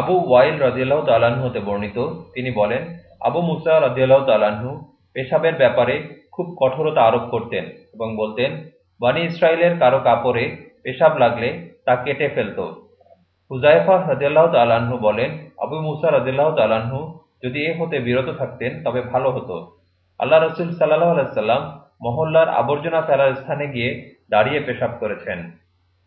আবু ওয়াইল রাজিয়াল্লাহ তাল্লাহ্ন হতে বর্ণিত। তিনি বলেন, আবু মুসা রাজিয়াল্লাহ তাল্লাহ্ন পেশাবের ব্যাপারে খুব কঠোরতা আরোপ করতেন এবং বলতেন, বানি ইসরায়েলের কারও কাপড়ে পেশাব লাগলে তা কেটে ফেলত। হুজাইফা রাজিয়াল্লাহ তাল্লাহ্ন বলেন, আবু মুসা রাজিয়াল্লাহ তাল্লাহ্ন যদি এ হতে বিরত থাকতেন, তবে ভালো হতো। আল্লাহ রসুল সাল্লাহ আলাইসাল্লাম মহল্লার আবর্জনা ফেলার স্থানে গিয়ে দাঁড়িয়ে পেশাব করেছেন।